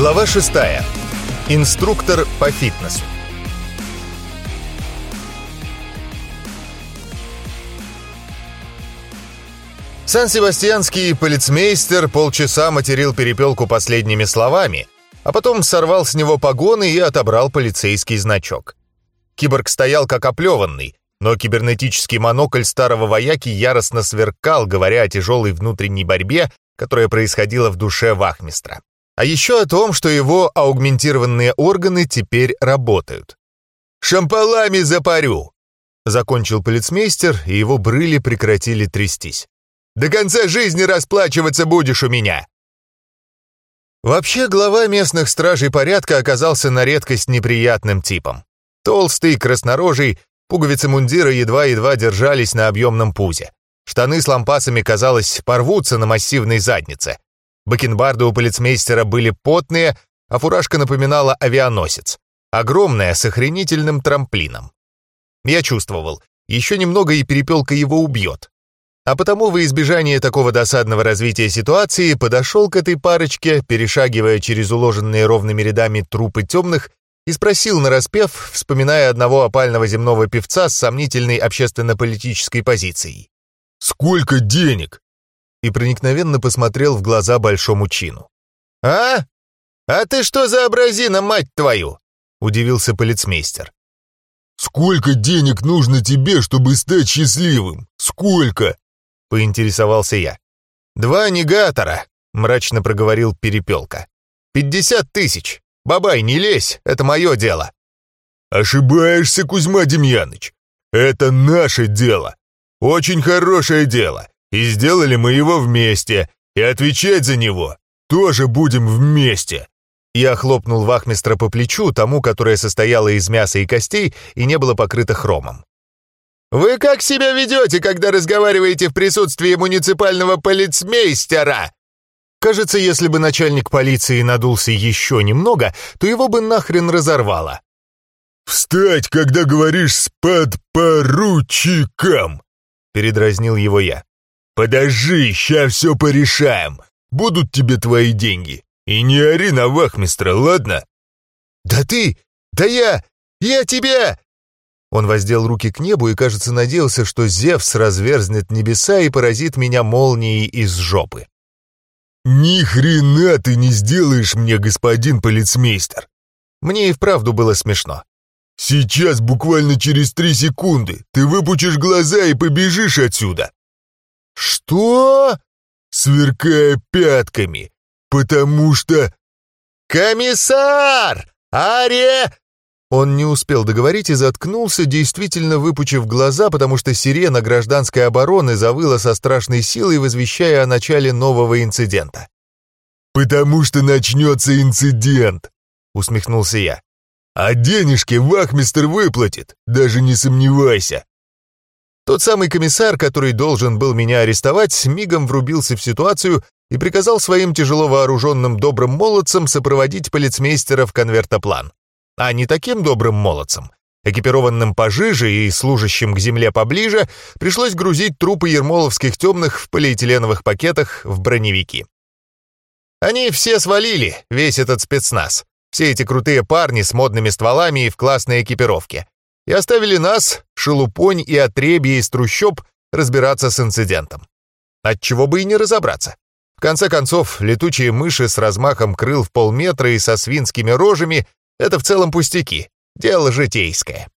Глава 6. Инструктор по фитнесу. Сан-Себастьянский полицмейстер полчаса материл перепелку последними словами, а потом сорвал с него погоны и отобрал полицейский значок. Киборг стоял как оплеванный, но кибернетический монокль старого вояки яростно сверкал, говоря о тяжелой внутренней борьбе, которая происходила в душе вахмистра. А еще о том, что его аугментированные органы теперь работают. «Шампалами запарю!» Закончил полицмейстер, и его брыли прекратили трястись. «До конца жизни расплачиваться будешь у меня!» Вообще, глава местных стражей порядка оказался на редкость неприятным типом. Толстый, краснорожий, пуговицы мундира едва-едва держались на объемном пузе. Штаны с лампасами, казалось, порвутся на массивной заднице. Бакенбарды у полицмейстера были потные, а фуражка напоминала авианосец. Огромная, с охренительным трамплином. Я чувствовал, еще немного и перепелка его убьет. А потому во избежание такого досадного развития ситуации подошел к этой парочке, перешагивая через уложенные ровными рядами трупы темных, и спросил нараспев, вспоминая одного опального земного певца с сомнительной общественно-политической позицией. «Сколько денег?» И проникновенно посмотрел в глаза большому чину. «А? А ты что за образина, мать твою?» — удивился полицмейстер. «Сколько денег нужно тебе, чтобы стать счастливым? Сколько?» — поинтересовался я. «Два негатора», — мрачно проговорил Перепелка. «Пятьдесят тысяч. Бабай, не лезь, это мое дело». «Ошибаешься, Кузьма Демьяныч. Это наше дело. Очень хорошее дело. И сделали мы его вместе, и отвечать за него тоже будем вместе». Я хлопнул вахмистра по плечу, тому, которое состояло из мяса и костей и не было покрыто хромом. «Вы как себя ведете, когда разговариваете в присутствии муниципального полицмейстера?» Кажется, если бы начальник полиции надулся еще немного, то его бы нахрен разорвало. «Встать, когда говоришь с подпоручиком!» — передразнил его я. «Подожди, ща все порешаем. Будут тебе твои деньги. И не ори на вахмистра, ладно?» «Да ты! Да я! Я тебя!» Он воздел руки к небу и, кажется, надеялся, что Зевс разверзнет небеса и поразит меня молнией из жопы. «Ни хрена ты не сделаешь мне, господин полицмейстер!» Мне и вправду было смешно. «Сейчас, буквально через три секунды, ты выпучишь глаза и побежишь отсюда!» «Что?» «Сверкая пятками, потому что...» «Комиссар! Аре!» Он не успел договорить и заткнулся, действительно выпучив глаза, потому что сирена гражданской обороны завыла со страшной силой, возвещая о начале нового инцидента. «Потому что начнется инцидент», — усмехнулся я. «А денежки вахмистер выплатит, даже не сомневайся». Тот самый комиссар, который должен был меня арестовать, мигом врубился в ситуацию и приказал своим тяжело вооруженным добрым молодцам сопроводить полицмейстера в конвертоплан. А не таким добрым молодцам, экипированным пожиже и служащим к земле поближе, пришлось грузить трупы ермоловских темных в полиэтиленовых пакетах в броневики. Они все свалили, весь этот спецназ. Все эти крутые парни с модными стволами и в классной экипировке и оставили нас, шелупонь и отребье из трущоб, разбираться с инцидентом. Отчего бы и не разобраться. В конце концов, летучие мыши с размахом крыл в полметра и со свинскими рожами — это в целом пустяки, дело житейское.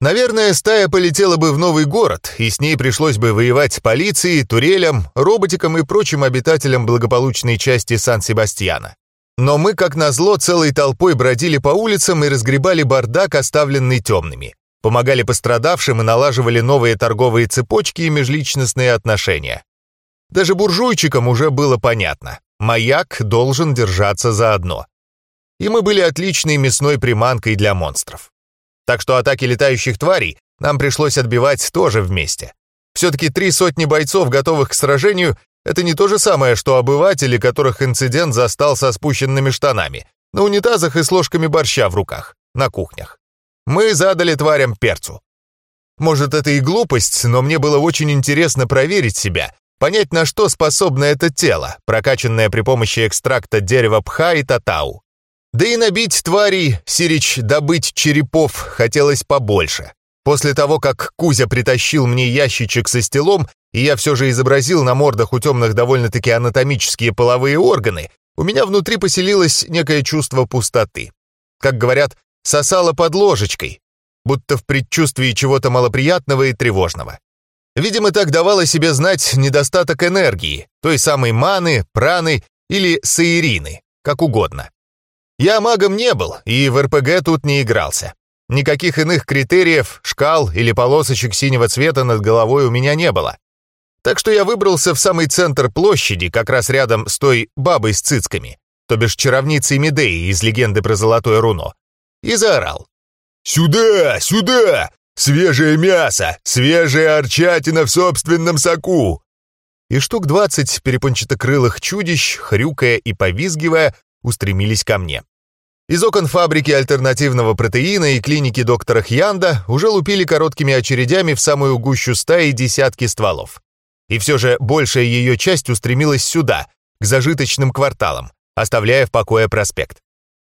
Наверное, стая полетела бы в новый город, и с ней пришлось бы воевать полиции, турелям, роботикам и прочим обитателям благополучной части Сан-Себастьяна. Но мы, как назло, целой толпой бродили по улицам и разгребали бардак, оставленный темными. Помогали пострадавшим и налаживали новые торговые цепочки и межличностные отношения. Даже буржуйчикам уже было понятно. Маяк должен держаться заодно. И мы были отличной мясной приманкой для монстров. Так что атаки летающих тварей нам пришлось отбивать тоже вместе. Все-таки три сотни бойцов, готовых к сражению, это не то же самое, что обыватели, которых инцидент застал со спущенными штанами, на унитазах и с ложками борща в руках, на кухнях. Мы задали тварям перцу. Может, это и глупость, но мне было очень интересно проверить себя, понять, на что способно это тело, прокачанное при помощи экстракта дерева пха и татау. Да и набить тварей, Сирич добыть черепов хотелось побольше. После того, как Кузя притащил мне ящичек со стелом, и я все же изобразил на мордах у темных довольно-таки анатомические половые органы, у меня внутри поселилось некое чувство пустоты. Как говорят, сосало под ложечкой, будто в предчувствии чего-то малоприятного и тревожного. Видимо, так давало себе знать недостаток энергии, той самой маны, праны или саирины, как угодно. Я магом не был и в РПГ тут не игрался. Никаких иных критериев, шкал или полосочек синего цвета над головой у меня не было. Так что я выбрался в самый центр площади, как раз рядом с той бабой с цицками, то бишь чаровницей Медеи из легенды про Золотое Руно, и заорал. «Сюда! Сюда! Свежее мясо! Свежая арчатина в собственном соку!» И штук двадцать перепончатокрылых чудищ, хрюкая и повизгивая, устремились ко мне. Из окон фабрики альтернативного протеина и клиники доктора Хьянда уже лупили короткими очередями в самую гущу стаи десятки стволов. И все же большая ее часть устремилась сюда, к зажиточным кварталам, оставляя в покое проспект.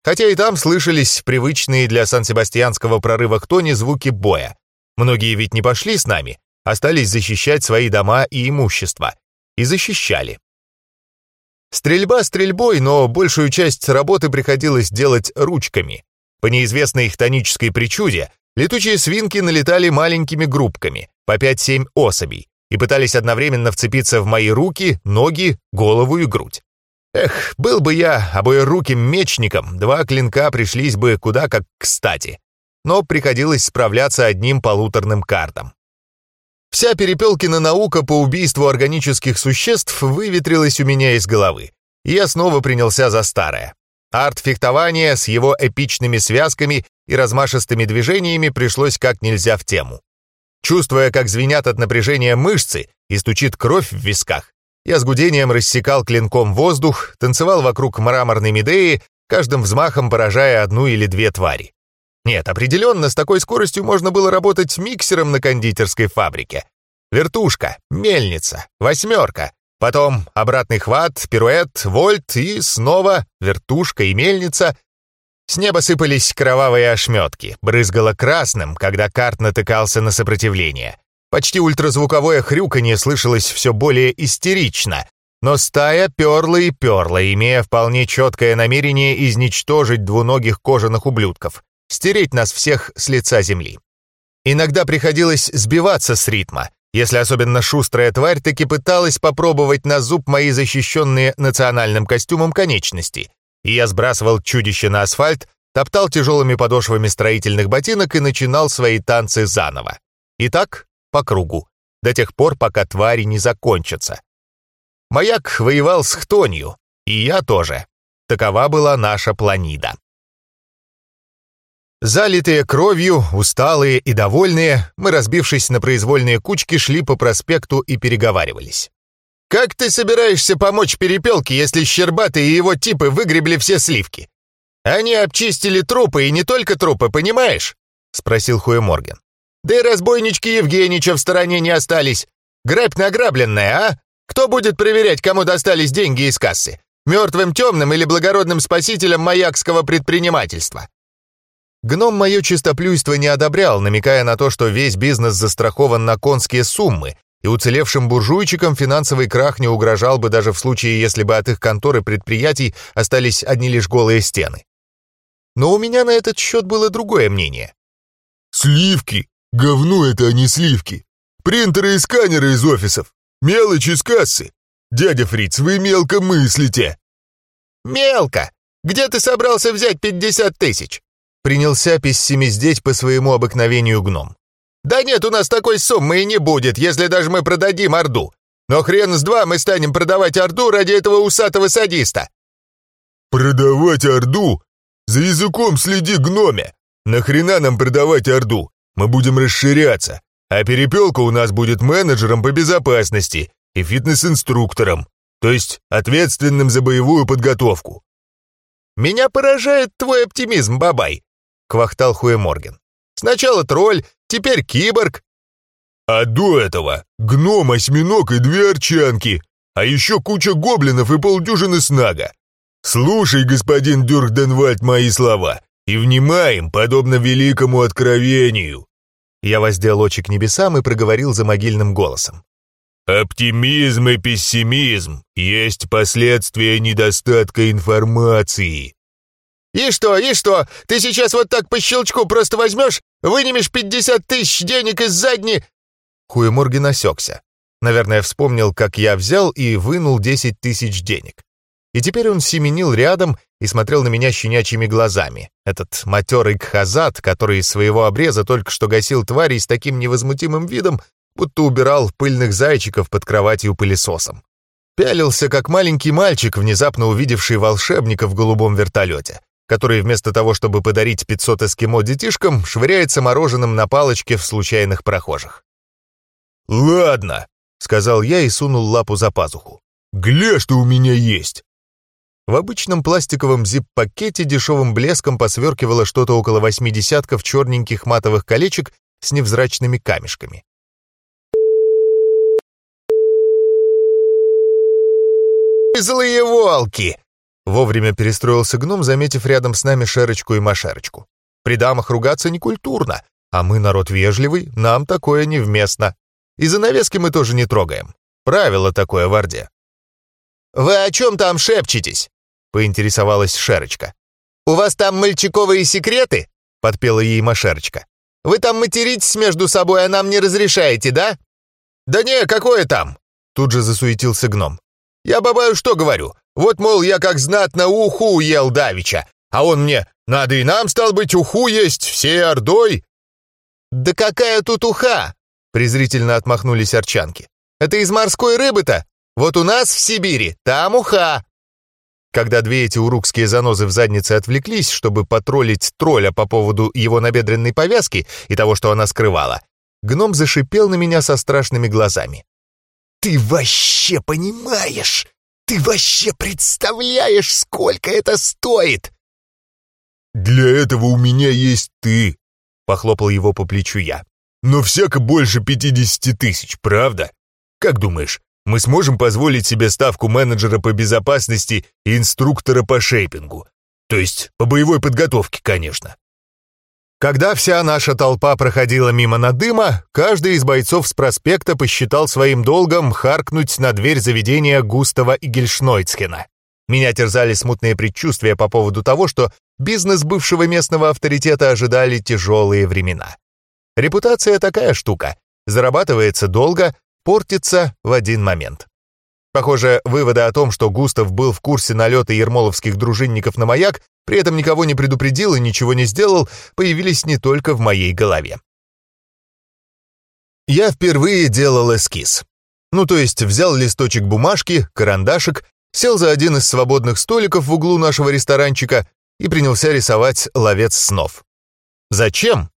Хотя и там слышались привычные для Сан-Себастьянского прорыва к Тони звуки боя. Многие ведь не пошли с нами, остались защищать свои дома и имущество. И защищали. Стрельба стрельбой, но большую часть работы приходилось делать ручками. По неизвестной их тонической причуде, летучие свинки налетали маленькими группками, по 5-7 особей, и пытались одновременно вцепиться в мои руки, ноги, голову и грудь. Эх, был бы я обоеруким мечником, два клинка пришлись бы куда как кстати. Но приходилось справляться одним полуторным картом. Вся Перепелкина наука по убийству органических существ выветрилась у меня из головы, я снова принялся за старое. Арт-фехтование с его эпичными связками и размашистыми движениями пришлось как нельзя в тему. Чувствуя, как звенят от напряжения мышцы и стучит кровь в висках, я с гудением рассекал клинком воздух, танцевал вокруг мраморной Медеи, каждым взмахом поражая одну или две твари. Нет, определенно, с такой скоростью можно было работать миксером на кондитерской фабрике. Вертушка, мельница, восьмерка, потом обратный хват, пируэт, вольт и снова вертушка и мельница. С неба сыпались кровавые ошметки, брызгало красным, когда карт натыкался на сопротивление. Почти ультразвуковое хрюканье слышалось все более истерично, но стая перла и перла, имея вполне четкое намерение изничтожить двуногих кожаных ублюдков, стереть нас всех с лица земли. Иногда приходилось сбиваться с ритма, если особенно шустрая тварь таки пыталась попробовать на зуб мои защищенные национальным костюмом конечности, и я сбрасывал чудище на асфальт, топтал тяжелыми подошвами строительных ботинок и начинал свои танцы заново. Итак, по кругу, до тех пор, пока твари не закончатся. Маяк воевал с Хтонью, и я тоже. Такова была наша планида. Залитые кровью, усталые и довольные, мы, разбившись на произвольные кучки, шли по проспекту и переговаривались. «Как ты собираешься помочь Перепелке, если Щербатый и его типы выгребли все сливки? Они обчистили трупы, и не только трупы, понимаешь?» — спросил Хуеморген. Да и разбойнички Евгенича в стороне не остались. Грабь награбленная, а? Кто будет проверять, кому достались деньги из кассы? Мертвым темным или благородным спасителем маякского предпринимательства?» Гном мое чистоплюйство не одобрял, намекая на то, что весь бизнес застрахован на конские суммы, и уцелевшим буржуйчикам финансовый крах не угрожал бы даже в случае, если бы от их конторы предприятий остались одни лишь голые стены. Но у меня на этот счет было другое мнение. «Сливки!» Говно это, а не сливки. Принтеры и сканеры из офисов. Мелочь из кассы. Дядя Фриц, вы мелко мыслите. Мелко? Где ты собрался взять 50 тысяч? Принялся пессимиздеть по своему обыкновению гном. Да нет, у нас такой суммы и не будет, если даже мы продадим Орду. Но хрен с два мы станем продавать Орду ради этого усатого садиста. Продавать Орду? За языком следи, гноме. Нахрена нам продавать Орду? Мы будем расширяться, а перепелка у нас будет менеджером по безопасности и фитнес-инструктором, то есть ответственным за боевую подготовку». «Меня поражает твой оптимизм, бабай», — квахтал Хуэморген. «Сначала тролль, теперь киборг». А до этого гном, осьминог и две арчанки, а еще куча гоблинов и полдюжины снага. Слушай, господин Дюрхденвальд, мои слова, и внимаем, подобно великому откровению. Я воздел очи к небесам и проговорил за могильным голосом. Оптимизм и пессимизм есть последствия недостатка информации. «И что, и что? Ты сейчас вот так по щелчку просто возьмешь, вынимешь 50 тысяч денег из задней...» Хуеморген осекся. Наверное, вспомнил, как я взял и вынул 10 тысяч денег. И теперь он семенил рядом и смотрел на меня щенячьими глазами. Этот матерый кхазат, который из своего обреза только что гасил тварей с таким невозмутимым видом, будто убирал пыльных зайчиков под кроватью пылесосом. Пялился, как маленький мальчик, внезапно увидевший волшебника в голубом вертолете, который вместо того, чтобы подарить 500 эскимо детишкам, швыряется мороженым на палочке в случайных прохожих. «Ладно», — сказал я и сунул лапу за пазуху. «Гля, что у меня есть!» В обычном пластиковом зип-пакете дешевым блеском посверкивало что-то около восьми десятков черненьких матовых колечек с невзрачными камешками. «Злые волки!» Вовремя перестроился гном, заметив рядом с нами Шерочку и Машерочку. При дамах ругаться некультурно, а мы народ вежливый, нам такое невместно. И занавески мы тоже не трогаем. Правило такое в Орде. «Вы о чем там шепчетесь?» — поинтересовалась Шерочка. «У вас там мальчиковые секреты?» — подпела ей Машерочка. «Вы там материтесь между собой, а нам не разрешаете, да?» «Да не, какое там?» — тут же засуетился гном. «Я бабаю что говорю? Вот, мол, я как знатно уху ел давича, а он мне, надо и нам, стал быть, уху есть, всей ордой». «Да какая тут уха?» — презрительно отмахнулись арчанки. «Это из морской рыбы-то? Вот у нас в Сибири, там уха». Когда две эти урукские занозы в заднице отвлеклись, чтобы потроллить тролля по поводу его набедренной повязки и того, что она скрывала, гном зашипел на меня со страшными глазами. «Ты вообще понимаешь? Ты вообще представляешь, сколько это стоит?» «Для этого у меня есть ты», — похлопал его по плечу я. «Но всяко больше пятидесяти тысяч, правда? Как думаешь, мы сможем позволить себе ставку менеджера по безопасности и инструктора по шейпингу. То есть по боевой подготовке, конечно. Когда вся наша толпа проходила мимо надыма, каждый из бойцов с проспекта посчитал своим долгом харкнуть на дверь заведения Густава и Гельшнойцхена. Меня терзали смутные предчувствия по поводу того, что бизнес бывшего местного авторитета ожидали тяжелые времена. Репутация такая штука. Зарабатывается долго, портится в один момент. Похоже, выводы о том, что Густав был в курсе налета ермоловских дружинников на маяк, при этом никого не предупредил и ничего не сделал, появились не только в моей голове. Я впервые делал эскиз. Ну, то есть взял листочек бумажки, карандашик, сел за один из свободных столиков в углу нашего ресторанчика и принялся рисовать ловец снов. Зачем?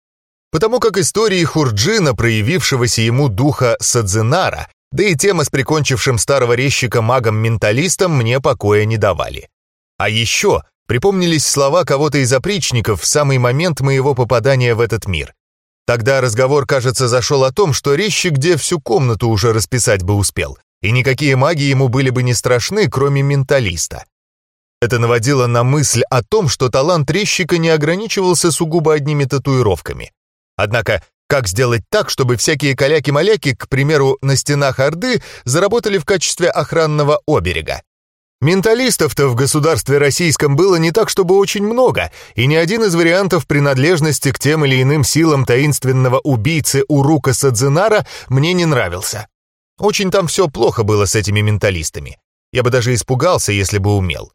потому как истории Хурджина, проявившегося ему духа Садзинара, да и тема с прикончившим старого резчика магом-менталистом мне покоя не давали. А еще припомнились слова кого-то из опричников в самый момент моего попадания в этот мир. Тогда разговор, кажется, зашел о том, что резчик где всю комнату уже расписать бы успел, и никакие маги ему были бы не страшны, кроме менталиста. Это наводило на мысль о том, что талант резчика не ограничивался сугубо одними татуировками. Однако, как сделать так, чтобы всякие каляки-маляки, к примеру, на стенах Орды, заработали в качестве охранного оберега? Менталистов-то в государстве российском было не так, чтобы очень много, и ни один из вариантов принадлежности к тем или иным силам таинственного убийцы Урука Садзинара мне не нравился. Очень там все плохо было с этими менталистами. Я бы даже испугался, если бы умел.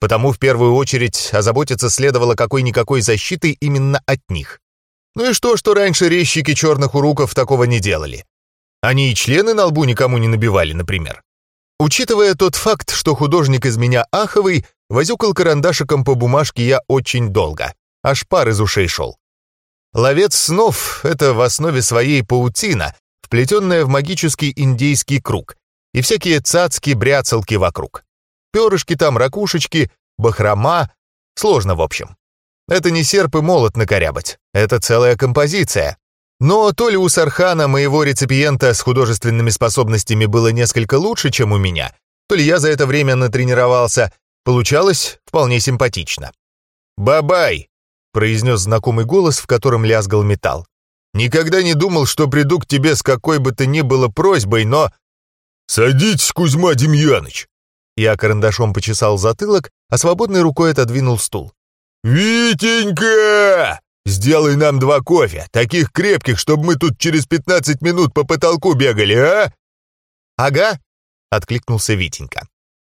Потому в первую очередь озаботиться следовало какой-никакой защитой именно от них. Ну и что, что раньше резчики черных уруков такого не делали? Они и члены на лбу никому не набивали, например. Учитывая тот факт, что художник из меня аховый, возюкал карандашиком по бумажке я очень долго. Аж пар из ушей шел. Ловец снов — это в основе своей паутина, вплетенная в магический индейский круг, и всякие цацки-бряцалки вокруг. Перышки там, ракушечки, бахрома. Сложно, в общем. Это не серп и молот накорябать. Это целая композиция. Но то ли у Сархана, моего реципиента с художественными способностями, было несколько лучше, чем у меня, то ли я за это время натренировался, получалось вполне симпатично. «Бабай!» — произнес знакомый голос, в котором лязгал металл. «Никогда не думал, что приду к тебе с какой бы то ни было просьбой, но...» «Садитесь, Кузьма Демьяныч!» Я карандашом почесал затылок, а свободной рукой отодвинул стул. «Витенька! Сделай нам два кофе, таких крепких, чтобы мы тут через пятнадцать минут по потолку бегали, а?» «Ага», — откликнулся Витенька.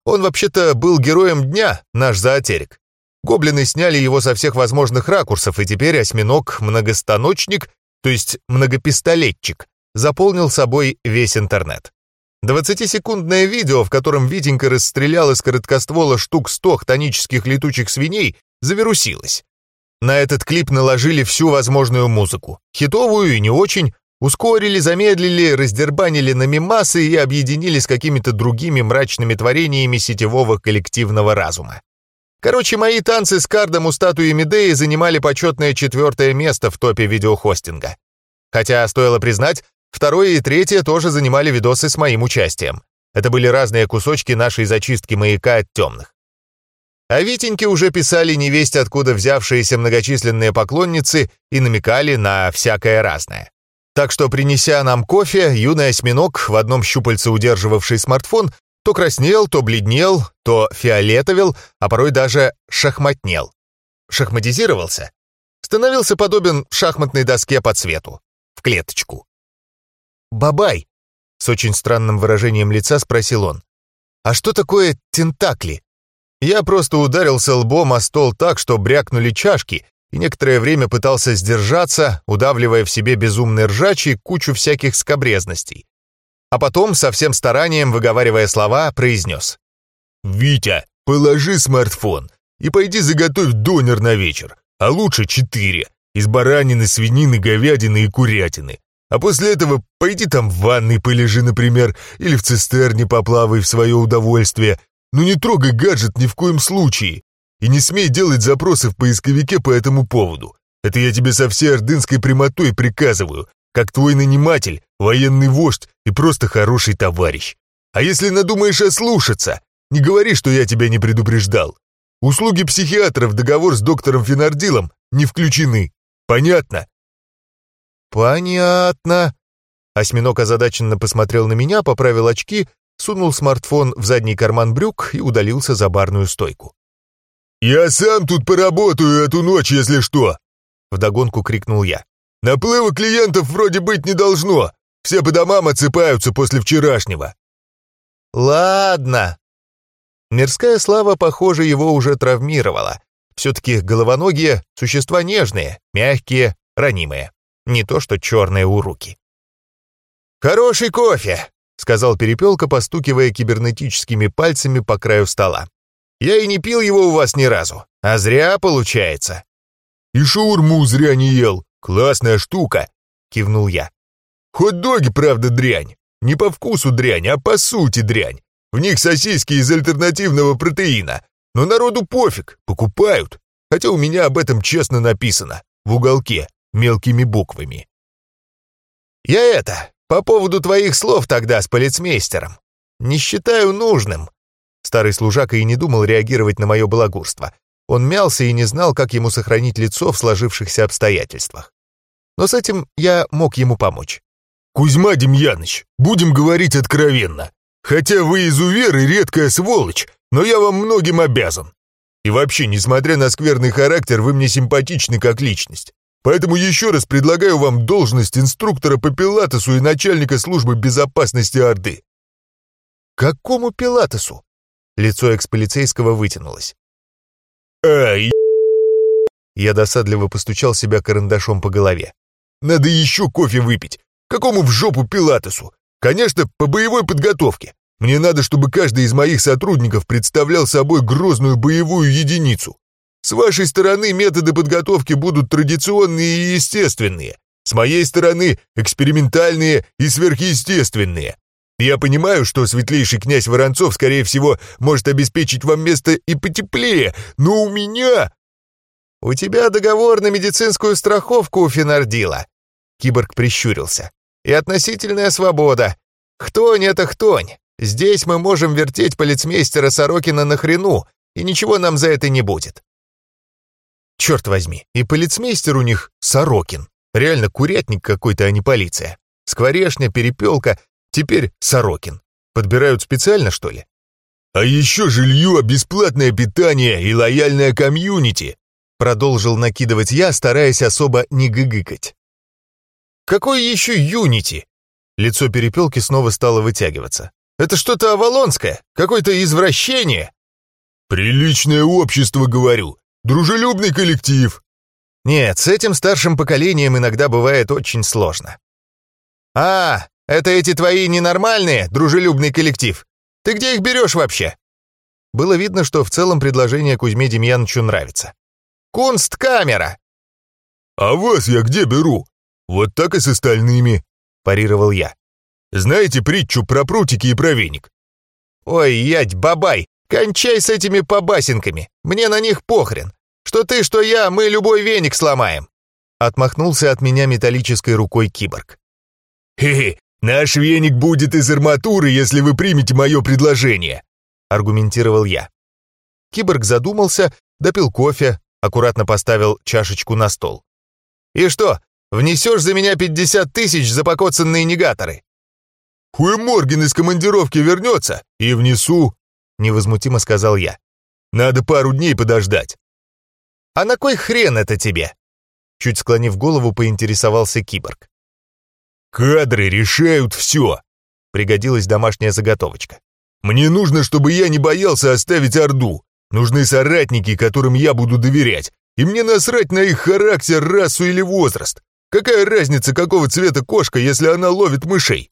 «Он вообще-то был героем дня, наш зоотерик. Гоблины сняли его со всех возможных ракурсов, и теперь осьминог-многостаночник, то есть многопистолетчик, заполнил собой весь интернет. Двадцатисекундное видео, в котором Витенька расстрелял из короткоствола штук сто хтонических летучих свиней, завирусилось. На этот клип наложили всю возможную музыку. Хитовую и не очень. Ускорили, замедлили, раздербанили на мемасы и объединили с какими-то другими мрачными творениями сетевого коллективного разума. Короче, мои танцы с кардом у статуи Медеи занимали почетное четвертое место в топе видеохостинга. Хотя, стоило признать, второе и третье тоже занимали видосы с моим участием. Это были разные кусочки нашей зачистки маяка от темных. А Витеньке уже писали невесть, откуда взявшиеся многочисленные поклонницы и намекали на всякое разное. Так что, принеся нам кофе, юный осьминог, в одном щупальце удерживавший смартфон, то краснел, то бледнел, то фиолетовел, а порой даже шахматнел. Шахматизировался. Становился подобен шахматной доске по цвету. В клеточку. «Бабай!» — с очень странным выражением лица спросил он. «А что такое тентакли?» Я просто ударился лбом о стол так, что брякнули чашки, и некоторое время пытался сдержаться, удавливая в себе безумный ржач и кучу всяких скобрезностей. А потом, со всем старанием, выговаривая слова, произнес. «Витя, положи смартфон и пойди заготовь донер на вечер, а лучше четыре, из баранины, свинины, говядины и курятины. А после этого пойди там в ванной полежи, например, или в цистерне поплавай в свое удовольствие, но не трогай гаджет ни в коем случае. И не смей делать запросы в поисковике по этому поводу. Это я тебе со всей ордынской прямотой приказываю, как твой наниматель, военный вождь и просто хороший товарищ. А если надумаешь ослушаться, не говори, что я тебя не предупреждал. Услуги психиатра в договор с доктором Финардилом не включены. Понятно? Понятно. Осьминог озадаченно посмотрел на меня, поправил очки сунул смартфон в задний карман брюк и удалился за барную стойку. «Я сам тут поработаю эту ночь, если что!» Вдогонку крикнул я. «Наплыва клиентов вроде быть не должно. Все по домам отсыпаются после вчерашнего». «Ладно». Мирская слава, похоже, его уже травмировала. Все-таки головоногие — существа нежные, мягкие, ранимые. Не то что черные уруки. «Хороший кофе!» — сказал Перепелка, постукивая кибернетическими пальцами по краю стола. «Я и не пил его у вас ни разу, а зря получается». «И шаурму зря не ел. Классная штука», — кивнул я. «Хот-доги, правда, дрянь. Не по вкусу дрянь, а по сути дрянь. В них сосиски из альтернативного протеина. Но народу пофиг, покупают. Хотя у меня об этом честно написано. В уголке, мелкими буквами. «Я это, по поводу твоих слов тогда с полицмейстером. Не считаю нужным». Старый служака и не думал реагировать на мое балагурство. Он мялся и не знал, как ему сохранить лицо в сложившихся обстоятельствах. Но с этим я мог ему помочь. «Кузьма Демьяныч, будем говорить откровенно. Хотя вы изувер и редкая сволочь, но я вам многим обязан. И вообще, несмотря на скверный характер, вы мне симпатичны как личность. Поэтому еще раз предлагаю вам должность инструктора по пилатесу и начальника службы безопасности Орды». «Какому пилатесу?» Лицо экс-полицейского вытянулось. «Ай!» Я досадливо постучал себя карандашом по голове. «Надо еще кофе выпить. Какому в жопу пилатесу? Конечно, по боевой подготовке. Мне надо, чтобы каждый из моих сотрудников представлял собой грозную боевую единицу. С вашей стороны методы подготовки будут традиционные и естественные. С моей стороны экспериментальные и сверхъестественные. Я понимаю, что светлейший князь Воронцов, скорее всего, может обеспечить вам место и потеплее, но у меня... У тебя договор на медицинскую страховку у Финардила. Киборг прищурился. «И относительная свобода. Хтонь — это хтонь. Здесь мы можем вертеть полицмейстера Сорокина на хрену, и ничего нам за это не будет». Черт возьми, и полицмейстер у них Сорокин. Реально курятник какой-то, а не полиция. Скворешня, перепелка, теперь Сорокин. Подбирают специально, что ли? «А еще жилье, бесплатное питание и лояльное комьюнити», продолжил накидывать я, стараясь особо не гыгыкать. «Какой еще юнити?» Лицо перепелки снова стало вытягиваться. «Это что-то авалонское, какое-то извращение». «Приличное общество, говорю. Дружелюбный коллектив». «Нет, с этим старшим поколением иногда бывает очень сложно». «А, это эти твои ненормальные, дружелюбный коллектив. Ты где их берешь вообще?» Было видно, что в целом предложение Кузьме Демьяновичу нравится. «Кунсткамера!» «А вас я где беру? Вот так и с остальными», — парировал я. «Знаете притчу про прутики и про веник?» «Ой, ядь, бабай, кончай с этими побасенками, мне на них похрен. Что ты, что я, мы любой веник сломаем!» Отмахнулся от меня металлической рукой киборг. «Хе-хе, наш веник будет из арматуры, если вы примете мое предложение», аргументировал я. Киборг задумался, допил кофе, аккуратно поставил чашечку на стол. «И что, внесешь за меня 50 тысяч за покоцанные негаторы?» «Хуй Морген из командировки вернется и внесу», невозмутимо сказал я. «Надо пару дней подождать». «А на кой хрен это тебе?» Чуть склонив голову, поинтересовался киборг. «Кадры решают все», — пригодилась домашняя заготовочка. «Мне нужно, чтобы я не боялся оставить Орду. Нужны соратники, которым я буду доверять. И мне насрать на их характер, расу или возраст. Какая разница, какого цвета кошка, если она ловит мышей?»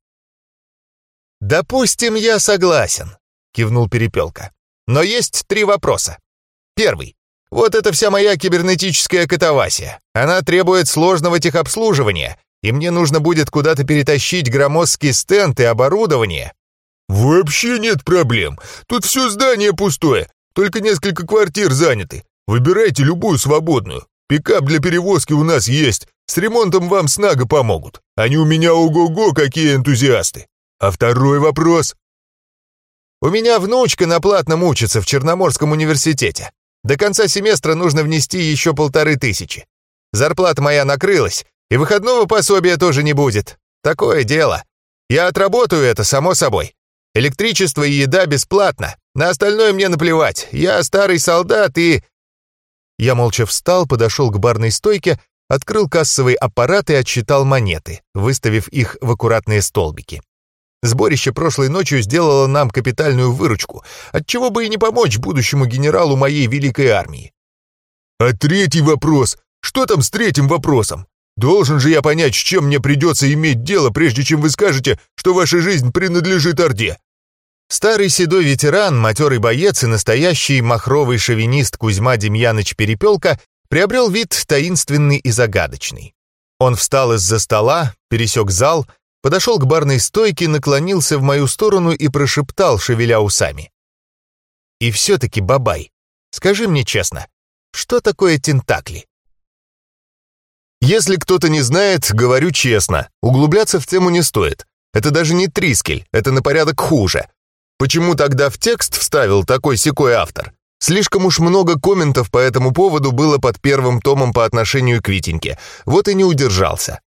«Допустим, я согласен», — кивнул Перепелка. «Но есть три вопроса. Первый. Вот это вся моя кибернетическая катавасия. Она требует сложного техобслуживания, и мне нужно будет куда-то перетащить громоздкий стенд и оборудование». «Вообще нет проблем. Тут все здание пустое. Только несколько квартир заняты. Выбирайте любую свободную. Пикап для перевозки у нас есть. С ремонтом вам снага помогут. Они у меня ого-го, какие энтузиасты. А второй вопрос? У меня внучка на платном учится в Черноморском университете. До конца семестра нужно внести еще полторы тысячи. Зарплата моя накрылась, и выходного пособия тоже не будет. Такое дело. Я отработаю это, само собой. Электричество и еда бесплатно. На остальное мне наплевать. Я старый солдат и...» Я молча встал, подошел к барной стойке, открыл кассовый аппарат и отсчитал монеты, выставив их в аккуратные столбики. Сборище прошлой ночью сделало нам капитальную выручку, отчего бы и не помочь будущему генералу моей великой армии. «А третий вопрос? Что там с третьим вопросом? Должен же я понять, с чем мне придется иметь дело, прежде чем вы скажете, что ваша жизнь принадлежит Орде?» Старый седой ветеран, матерый боец и настоящий махровый шовинист Кузьма Демьяныч Перепелка приобрел вид таинственный и загадочный. Он встал из-за стола, пересек зал, подошел к барной стойке, наклонился в мою сторону и прошептал, шевеля усами. «И все-таки, Бабай, скажи мне честно, что такое тентакли?» Если кто-то не знает, говорю честно, углубляться в тему не стоит. Это даже не трискель, это на порядок хуже. Почему тогда в текст вставил такой-сякой автор? Слишком уж много комментов по этому поводу было под первым томом по отношению к Витеньке, вот и не удержался.